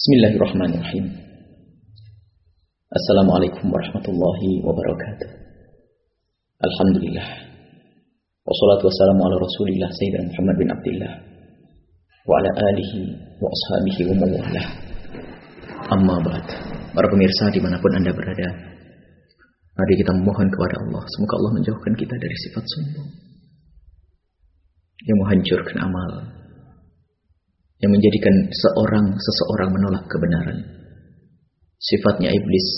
Bismillahirrahmanirrahim. Assalamualaikum warahmatullahi wabarakatuh. Alhamdulillah. Wassalatu wassalamu ala rasulillah Sayyidina Muhammad bin Abdullah. Wa ala alihi wa ashabihi wa mawalah. Amma ba'd. Para pemirsa di mana pun anda berada. Mari kita memohon kepada Allah. Semoga Allah menjauhkan kita dari sifat sombong. Yang menghancurkan amal yang menjadikan seorang seseorang menolak kebenaran. Sifatnya iblis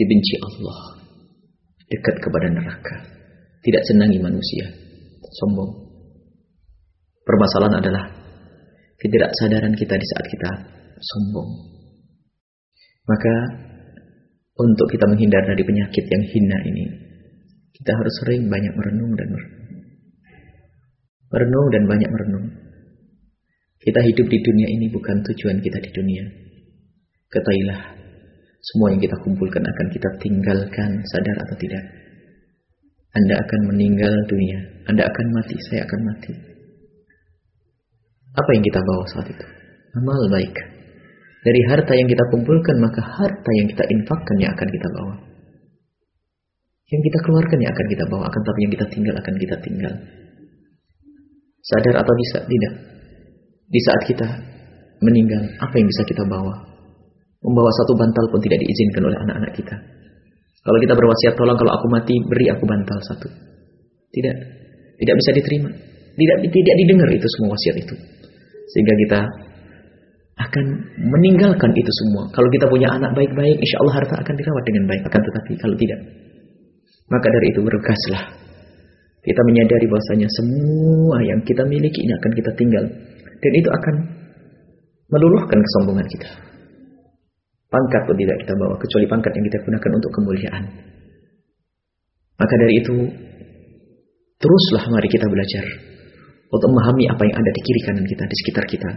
dibenci Allah, dekat kepada neraka, tidak senangi manusia, sombong. Permasalahan adalah ketidaksadaran kita di saat kita sombong. Maka untuk kita menghindar dari penyakit yang hina ini, kita harus sering banyak merenung dan merenung. Merenung dan banyak merenung kita hidup di dunia ini bukan tujuan kita di dunia. Ketahuilah, semua yang kita kumpulkan akan kita tinggalkan, sadar atau tidak. Anda akan meninggal dunia, Anda akan mati, saya akan mati. Apa yang kita bawa saat itu? Amal baik. Dari harta yang kita kumpulkan, maka harta yang kita infakkan yang akan kita bawa. Yang kita keluarkan yang akan kita bawa, akan tapi yang kita tinggal akan kita tinggal. Sadar atau bisa? Tidak. Di saat kita meninggal, apa yang bisa kita bawa? Membawa satu bantal pun tidak diizinkan oleh anak-anak kita. Kalau kita berwasiat, tolong kalau aku mati, beri aku bantal satu. Tidak. Tidak bisa diterima. Tidak tidak didengar itu semua wasiat itu. Sehingga kita akan meninggalkan itu semua. Kalau kita punya anak baik-baik, insya Allah harta akan dirawat dengan baik. Akan tetapi kalau tidak, maka dari itu berkaslah. Kita menyadari bahwasanya semua yang kita miliki ini akan kita tinggal dan itu akan meluluhkan kesombongan kita. Pangkat pun tidak kita bawa, kecuali pangkat yang kita gunakan untuk kemuliaan. Maka dari itu, teruslah mari kita belajar untuk memahami apa yang ada di kiri kanan kita, di sekitar kita.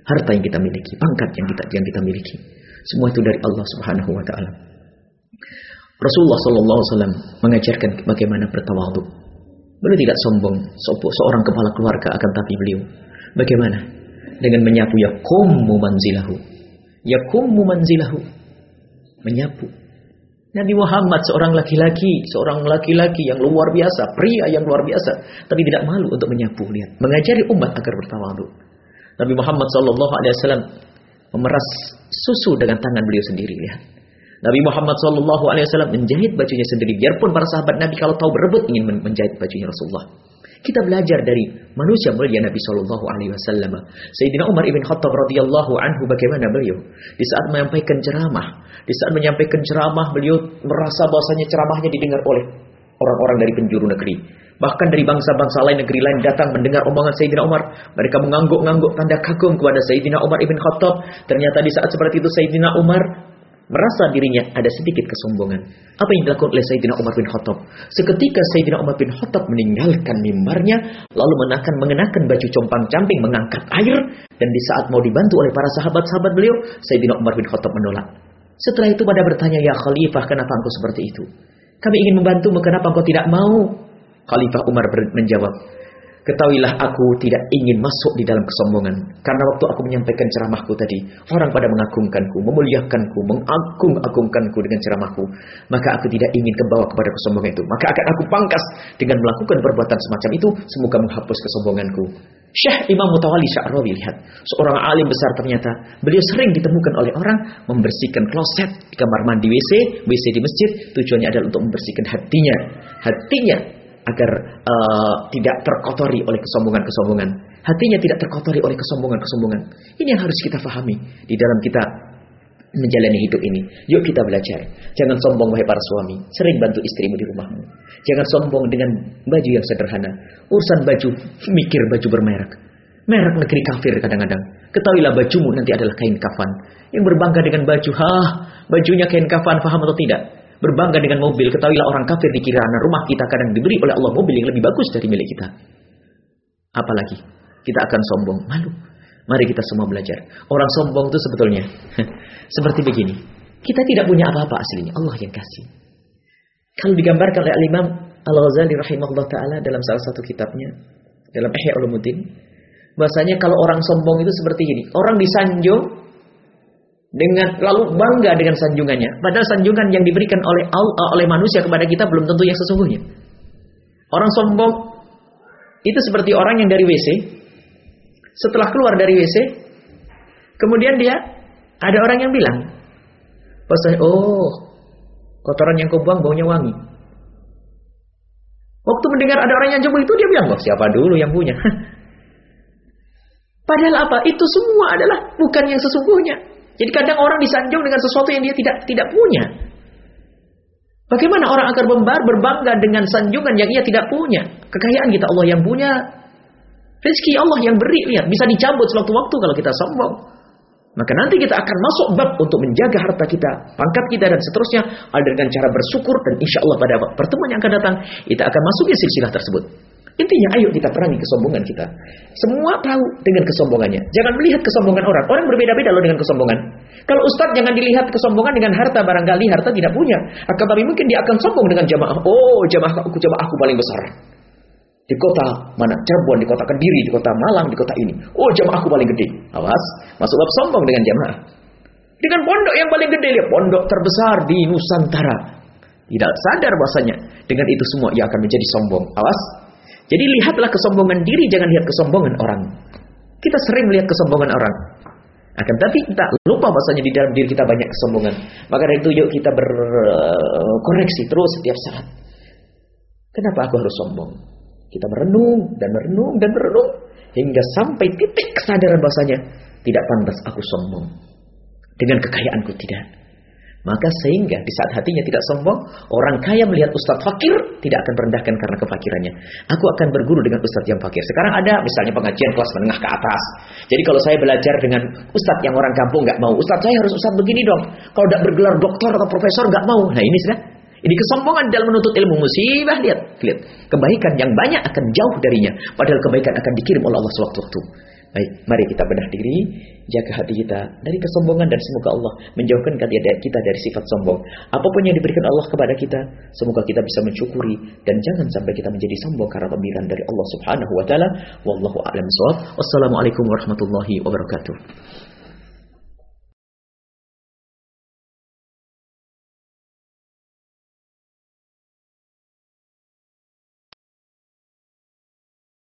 Harta yang kita miliki, pangkat yang kita yang kita miliki. Semua itu dari Allah Subhanahu wa taala. Rasulullah sallallahu alaihi wasallam mengajarkan bagaimana bertawadhu. Beliau tidak sombong, seorang kepala keluarga akan tapi beliau Bagaimana? Dengan menyapu yakummu manzilahu. Yakummu manzilahu. Menyapu. Nabi Muhammad seorang laki-laki, seorang laki-laki yang luar biasa, pria yang luar biasa, tapi tidak malu untuk menyapu, lihat, mengajari umat agar bertawadhu. Nabi Muhammad sallallahu alaihi wasallam memeras susu dengan tangan beliau sendiri, lihat. Nabi Muhammad sallallahu alaihi wasallam menjahit bajunya sendiri, biarpun para sahabat Nabi kalau tahu berebut ingin menjahit bajunya Rasulullah. Kita belajar dari manusia mulia Nabi Shallallahu Alaihi Wasallam. Sayyidina Umar ibn Khattab radhiyallahu anhu bagaimana beliau di saat menyampaikan ceramah, di saat menyampaikan ceramah beliau merasa bahwasanya ceramahnya didengar oleh orang-orang dari penjuru negeri. Bahkan dari bangsa-bangsa lain negeri lain datang mendengar omongan Sayyidina Umar. Mereka mengangguk-angguk tanda kagum kepada Sayyidina Umar ibn Khattab. Ternyata di saat seperti itu Sayyidina Umar merasa dirinya ada sedikit kesombongan. Apa yang dilakukan oleh Sayyidina Umar bin Khattab? Seketika Sayyidina Umar bin Khattab meninggalkan mimbarnya, lalu menakan mengenakan baju compang-camping, mengangkat air, dan di saat mau dibantu oleh para sahabat-sahabat beliau, Sayyidina Umar bin Khattab menolak. Setelah itu pada bertanya, Ya Khalifah, kenapa engkau seperti itu? Kami ingin membantumu, kenapa engkau tidak mau? Khalifah Umar menjawab, Ketahuilah aku tidak ingin masuk di dalam kesombongan. Karena waktu aku menyampaikan ceramahku tadi, orang pada mengagungkanku, memuliakanku, mengagung-agungkanku dengan ceramahku. Maka aku tidak ingin kebawa kepada kesombongan itu. Maka akan aku pangkas dengan melakukan perbuatan semacam itu. Semoga menghapus kesombonganku. Syekh Imam Mutawali Sya'rawi lihat. Seorang alim besar ternyata. Beliau sering ditemukan oleh orang membersihkan kloset di kamar mandi WC, WC di masjid. Tujuannya adalah untuk membersihkan hatinya. Hatinya agar uh, tidak terkotori oleh kesombongan-kesombongan. Hatinya tidak terkotori oleh kesombongan-kesombongan. Ini yang harus kita fahami di dalam kita menjalani hidup ini. Yuk kita belajar. Jangan sombong wahai para suami. Sering bantu istrimu di rumahmu. Jangan sombong dengan baju yang sederhana. Urusan baju, mikir baju bermerek. Merek negeri kafir kadang-kadang. Ketahuilah bajumu nanti adalah kain kafan. Yang berbangga dengan baju, hah, bajunya kain kafan, paham atau tidak? Berbangga dengan mobil, ketahuilah orang kafir di kirana rumah kita kadang diberi oleh Allah mobil yang lebih bagus dari milik kita. Apalagi kita akan sombong, malu. Mari kita semua belajar. Orang sombong itu sebetulnya seperti begini. Kita tidak punya apa-apa aslinya, Allah yang kasih. Kalau digambarkan oleh Imam Al-Ghazali rahimahullah taala dalam salah satu kitabnya dalam Ihya Ulumuddin, bahasanya kalau orang sombong itu seperti ini. Orang disanjung dengan lalu bangga dengan sanjungannya. Padahal sanjungan yang diberikan oleh Allah, oleh manusia kepada kita belum tentu yang sesungguhnya. Orang sombong itu seperti orang yang dari WC. Setelah keluar dari WC, kemudian dia ada orang yang bilang, "Oh, kotoran yang kau buang baunya wangi." Waktu mendengar ada orang yang jemput itu dia bilang, "Wah, siapa dulu yang punya?" Padahal apa? Itu semua adalah bukan yang sesungguhnya. Jadi kadang orang disanjung dengan sesuatu yang dia tidak tidak punya. Bagaimana orang akan membar berbangga dengan sanjungan yang ia tidak punya? Kekayaan kita Allah yang punya. Rezeki Allah yang beri, lihat, bisa dicabut sewaktu-waktu kalau kita sombong. Maka nanti kita akan masuk bab untuk menjaga harta kita, pangkat kita dan seterusnya ada dengan cara bersyukur dan insya Allah pada pertemuan yang akan datang kita akan masuk di silsilah tersebut. Intinya ayo kita perangi kesombongan kita. Semua tahu dengan kesombongannya. Jangan melihat kesombongan orang. Orang berbeda-beda loh dengan kesombongan. Kalau ustadz jangan dilihat kesombongan dengan harta barangkali harta tidak punya. Akan tapi mungkin dia akan sombong dengan jamaah. Oh jamaah aku jamaah aku paling besar. Di kota mana? Cirebon, di kota Kediri, di kota Malang, di kota ini. Oh jamaah aku paling gede. Awas, masuk bab sombong dengan jamaah. Dengan pondok yang paling gede, lihat pondok terbesar di Nusantara. Tidak sadar bahasanya dengan itu semua ia akan menjadi sombong. Awas, jadi lihatlah kesombongan diri, jangan lihat kesombongan orang. Kita sering melihat kesombongan orang. Akan tapi kita lupa bahasanya di dalam diri kita banyak kesombongan. Maka dari itu yuk kita berkoreksi terus setiap saat. Kenapa aku harus sombong? Kita merenung dan merenung dan merenung hingga sampai titik kesadaran bahasanya tidak pantas aku sombong dengan kekayaanku tidak. Maka sehingga di saat hatinya tidak sombong, orang kaya melihat ustadz fakir tidak akan merendahkan karena kefakirannya. Aku akan berguru dengan ustadz yang fakir. Sekarang ada misalnya pengajian kelas menengah ke atas. Jadi kalau saya belajar dengan ustadz yang orang kampung nggak mau, ustadz saya harus ustadz begini dong. Kalau tidak bergelar doktor atau profesor nggak mau. Nah ini sudah. Ini kesombongan dalam menuntut ilmu musibah lihat, lihat. Kebaikan yang banyak akan jauh darinya, padahal kebaikan akan dikirim oleh Allah sewaktu-waktu. Baik, mari kita benar diri, jaga hati kita dari kesombongan dan semoga Allah menjauhkan kita dari sifat sombong. Apa pun yang diberikan Allah kepada kita, semoga kita bisa mensyukuri dan jangan sampai kita menjadi sombong karena pemberian dari Allah Subhanahu wa taala. Wallahu a'lam Wassalamualaikum warahmatullahi wabarakatuh.